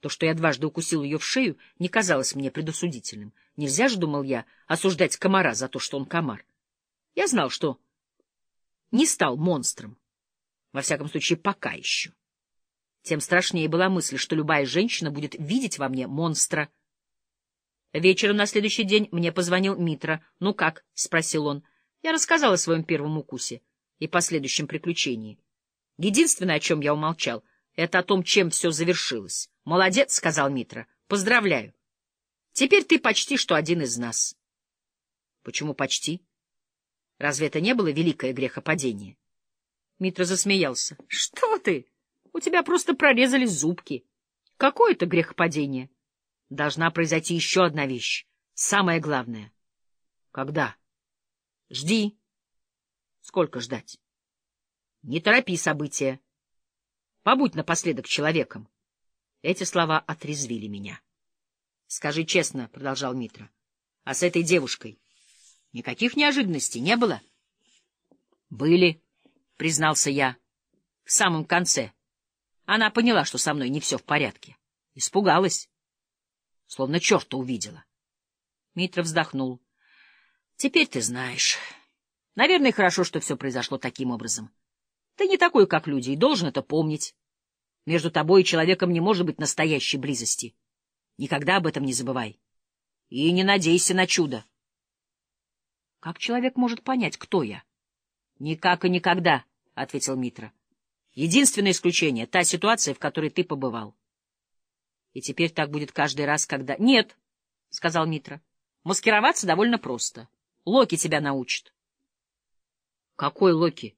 То, что я дважды укусил ее в шею, не казалось мне предосудительным. Нельзя же, думал я, осуждать комара за то, что он комар. Я знал, что не стал монстром. Во всяком случае, пока еще. Тем страшнее была мысль, что любая женщина будет видеть во мне монстра. Вечером на следующий день мне позвонил Митра. «Ну как?» — спросил он. Я рассказал о своем первом укусе и последующем приключении. Единственное, о чем я умолчал, это о том, чем все завершилось. «Молодец», — сказал Митра. «Поздравляю. Теперь ты почти что один из нас». «Почему почти? Разве это не было великое грехопадение?» Митра засмеялся. «Что ты? У тебя просто прорезались зубки. Какое это грехопадение? Должна произойти еще одна вещь. Самое главное. Когда? Жди. Сколько ждать? Не торопи события. Побудь напоследок человеком. Эти слова отрезвили меня. — Скажи честно, — продолжал Митра, — а с этой девушкой никаких неожиданностей не было? — Были, — признался я, — в самом конце. Она поняла, что со мной не все в порядке. Испугалась, словно черта увидела. Митра вздохнул. — Теперь ты знаешь. Наверное, хорошо, что все произошло таким образом. Ты не такой, как люди, и должен это помнить. Между тобой и человеком не может быть настоящей близости. Никогда об этом не забывай. И не надейся на чудо. — Как человек может понять, кто я? — Никак и никогда, — ответил Митра. — Единственное исключение — та ситуация, в которой ты побывал. И теперь так будет каждый раз, когда... — Нет, — сказал Митра. — Маскироваться довольно просто. Локи тебя научит. — Какой Локи? —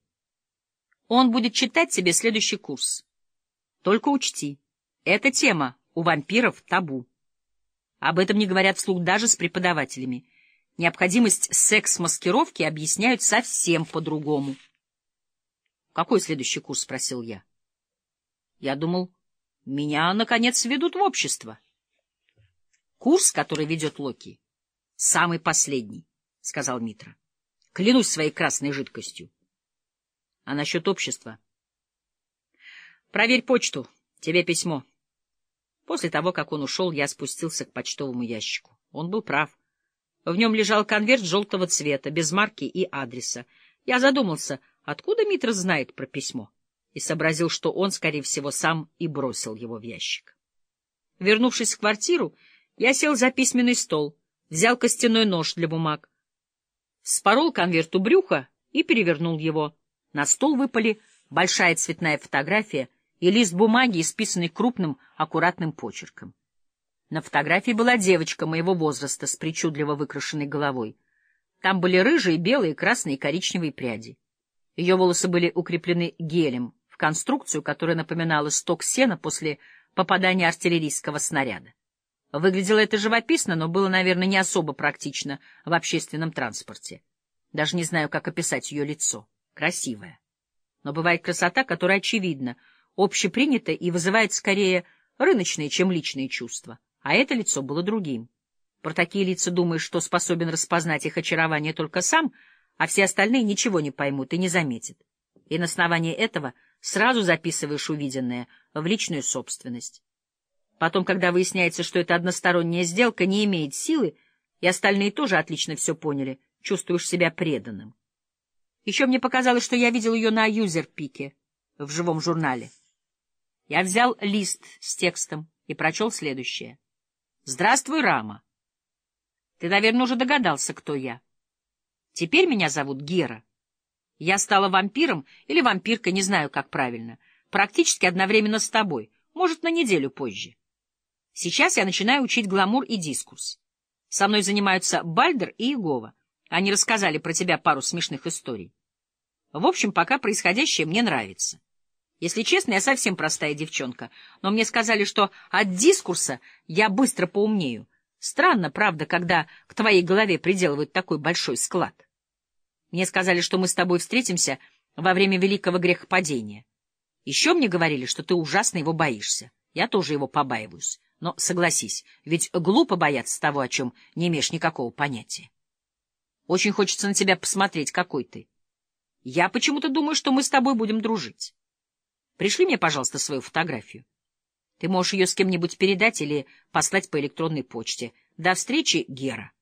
Он будет читать тебе следующий курс. Только учти, эта тема у вампиров табу. Об этом не говорят вслух даже с преподавателями. Необходимость секс-маскировки объясняют совсем по-другому. — Какой следующий курс? — спросил я. Я думал, меня, наконец, ведут в общество. Курс, который ведет Локи, самый последний, — сказал Митра. Клянусь своей красной жидкостью. А насчет общества... Проверь почту. Тебе письмо. После того, как он ушел, я спустился к почтовому ящику. Он был прав. В нем лежал конверт желтого цвета, без марки и адреса. Я задумался, откуда Митра знает про письмо, и сообразил, что он, скорее всего, сам и бросил его в ящик. Вернувшись в квартиру, я сел за письменный стол, взял костяной нож для бумаг, спорол конверт у брюха и перевернул его. На стол выпали большая цветная фотография — и лист бумаги, исписанный крупным, аккуратным почерком. На фотографии была девочка моего возраста с причудливо выкрашенной головой. Там были рыжие, белые, красные и коричневые пряди. Ее волосы были укреплены гелем в конструкцию, которая напоминала сток сена после попадания артиллерийского снаряда. Выглядело это живописно, но было, наверное, не особо практично в общественном транспорте. Даже не знаю, как описать ее лицо. Красивая. Но бывает красота, которая очевидна — общепринято и вызывает скорее рыночные, чем личные чувства. А это лицо было другим. Про такие лица думаешь, что способен распознать их очарование только сам, а все остальные ничего не поймут и не заметят. И на основании этого сразу записываешь увиденное в личную собственность. Потом, когда выясняется, что эта односторонняя сделка не имеет силы, и остальные тоже отлично все поняли, чувствуешь себя преданным. Еще мне показалось, что я видел ее на юзер-пике в живом журнале. Я взял лист с текстом и прочел следующее. «Здравствуй, Рама. Ты, наверное, уже догадался, кто я. Теперь меня зовут Гера. Я стала вампиром или вампиркой, не знаю, как правильно, практически одновременно с тобой, может, на неделю позже. Сейчас я начинаю учить гламур и дискурс. Со мной занимаются Бальдер и Иегова. Они рассказали про тебя пару смешных историй. В общем, пока происходящее мне нравится. Если честно, я совсем простая девчонка, но мне сказали, что от дискурса я быстро поумнею. Странно, правда, когда к твоей голове приделывают такой большой склад. Мне сказали, что мы с тобой встретимся во время великого грехопадения. Еще мне говорили, что ты ужасно его боишься. Я тоже его побаиваюсь. Но согласись, ведь глупо бояться того, о чем не имеешь никакого понятия. Очень хочется на тебя посмотреть, какой ты. Я почему-то думаю, что мы с тобой будем дружить. Пришли мне, пожалуйста, свою фотографию. Ты можешь ее с кем-нибудь передать или послать по электронной почте. До встречи, Гера.